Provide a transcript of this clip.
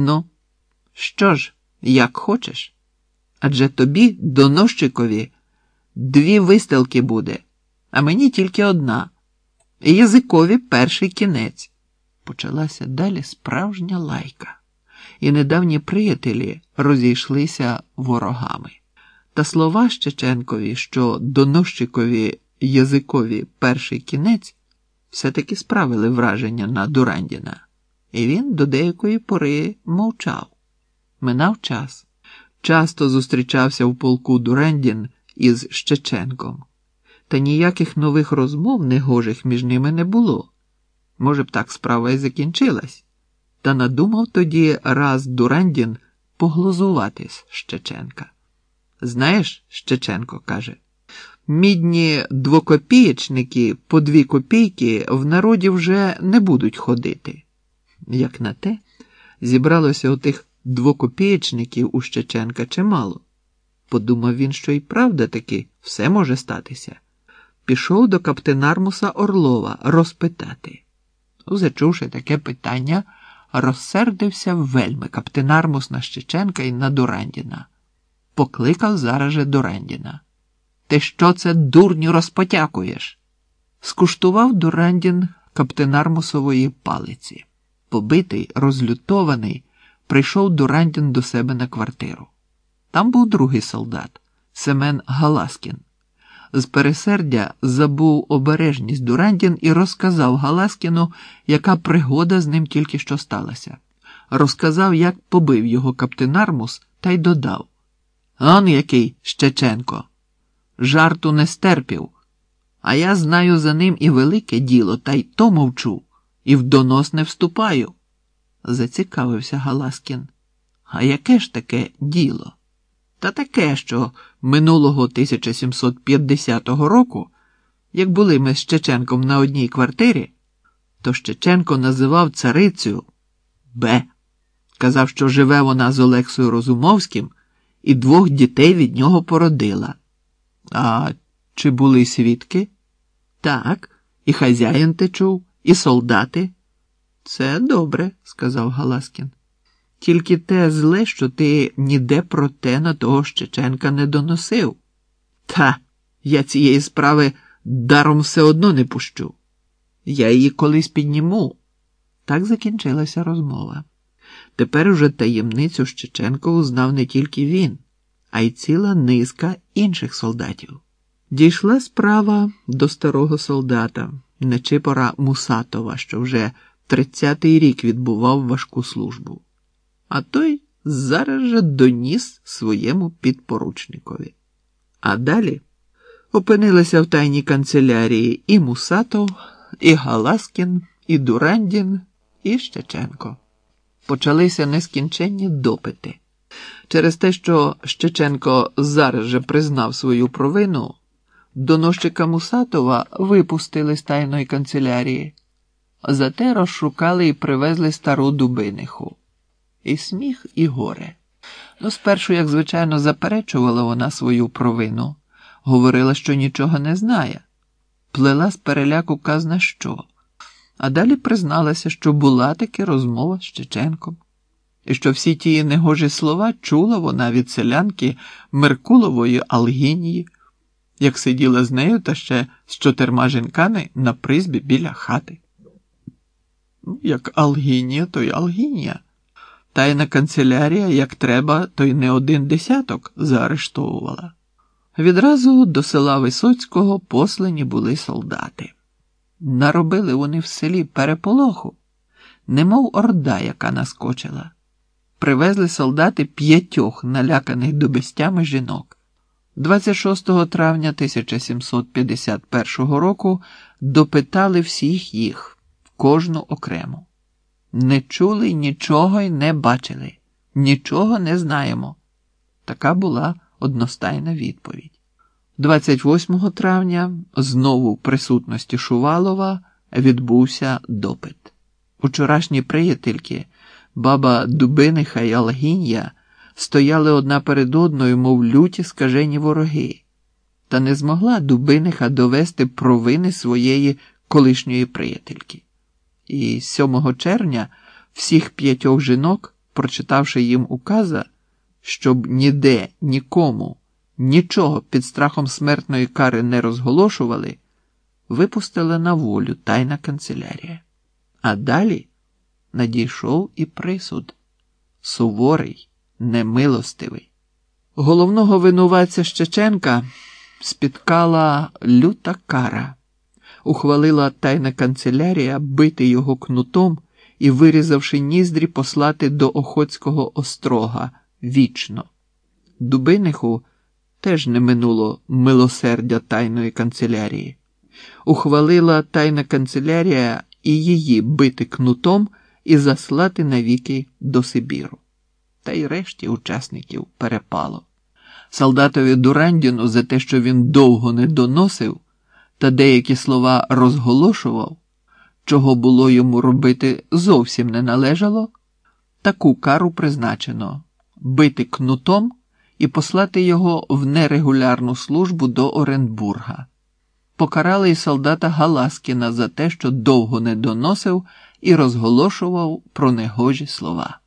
Ну, що ж, як хочеш? Адже тобі, донощикові, дві вистилки буде, а мені тільки одна. І язикові перший кінець. Почалася далі справжня лайка, і недавні приятелі розійшлися ворогами. Та слова Щеченкові, що донощикові язикові перший кінець, все-таки справили враження на Дурандіна, і він до деякої пори мовчав. Минав час. Часто зустрічався в полку Дурандін із Щеченком, та ніяких нових розмов негожих між ними не було. Може б, так справа і закінчилась, та надумав тоді раз Дурандін поглузувати з Щеченка. Знаєш, Щеченко каже, мідні двокопієчники по дві копійки в народі вже не будуть ходити. Як на те, зібралося отих двокопієчників у Щеченка чимало. Подумав він, що і правда таки все може статися. Пішов до каптенармуса Орлова розпитати. Зачувши таке питання, розсердився вельми каптенармус на Щеченка і на Дурандіна. Покликав зараз же Дурандіна. Ти що це дурню розпотякуєш? Скуштував Дурандін каптенармусової палиці. Побитий, розлютований, прийшов Дурандін до себе на квартиру. Там був другий солдат Семен Галаскін. З пересердя забув обережність Дурандін і розказав Галаскіну, яка пригода з ним тільки що сталася. Розказав, як побив його каптенармус, та й додав: Он який Щеченко, жарту не стерпів, а я знаю за ним і велике діло, та й то мовчу, і в донос не вступаю. Зацікавився Галаскін. А яке ж таке діло? Та таке, що минулого 1750 року, як були ми з Щеченком на одній квартирі, то Щеченко називав царицею Б. Казав, що живе вона з Олексою Розумовським і двох дітей від нього породила. А чи були свідки? Так, і хазяїн те чув, і солдати. Це добре, сказав Галаскін. Тільки те зле, що ти ніде про те на того Щеченка не доносив. Та я цієї справи даром все одно не пущу. Я її колись підніму. Так закінчилася розмова. Тепер уже таємницю Щеченкову знав не тільки він, а й ціла низка інших солдатів. Дійшла справа до старого солдата, Нечипора Мусатова, що вже тридцятий рік відбував важку службу а той зараз же доніс своєму підпоручникові. А далі опинилися в тайній канцелярії і Мусатов, і Галаскін, і Дурандін, і Щеченко. Почалися нескінченні допити. Через те, що Щеченко зараз же признав свою провину, доносчика Мусатова випустили з тайної канцелярії, зате розшукали і привезли стару дубиниху. І сміх, і горе. Ну, спершу, як звичайно, заперечувала вона свою провину, говорила, що нічого не знає, плела з переляку казна що, а далі призналася, що була таки розмова з Чеченком, і що всі ті негожі слова чула вона від селянки Меркулової Алгінії, як сиділа з нею та ще з чотирма жінками на призбі біля хати. Ну, як Алгінія, то й Алгінія. Тайна канцелярія, як треба, то й не один десяток заарештовувала. Відразу до села Висоцького послані були солдати. Наробили вони в селі переполоху, немов орда, яка наскочила. Привезли солдати п'ятьох наляканих добестями жінок. 26 травня 1751 року допитали всіх їх, кожну окремо. Не чули нічого й не бачили, нічого не знаємо. Така була одностайна відповідь. 28 травня, знову в присутності Шувалова, відбувся допит. Учорашні приятельки, баба Дубиниха і Алгін'я, стояли одна перед одною, мов люті скажені вороги, та не змогла Дубиниха довести провини своєї колишньої приятельки і 7 червня всіх п'ятьох жінок прочитавши їм указа, щоб ніде нікому нічого під страхом смертної кари не розголошували, випустили на волю тайна канцелярія. А далі надійшов і присуд суворий, немилостивий. Головного винуватця Щеченка спіткала люта кара, ухвалила тайна канцелярія бити його кнутом і, вирізавши ніздрі, послати до Охотського острога вічно. Дубиниху теж не минуло милосердя тайної канцелярії. Ухвалила тайна канцелярія і її бити кнутом і заслати навіки до Сибіру. Та й решті учасників перепало. Солдатові Дурандіну за те, що він довго не доносив та деякі слова розголошував, чого було йому робити зовсім не належало, таку кару призначено бити кнутом і послати його в нерегулярну службу до Оренбурга. Покарали й солдата Галаскіна за те, що довго не доносив і розголошував про негожі слова.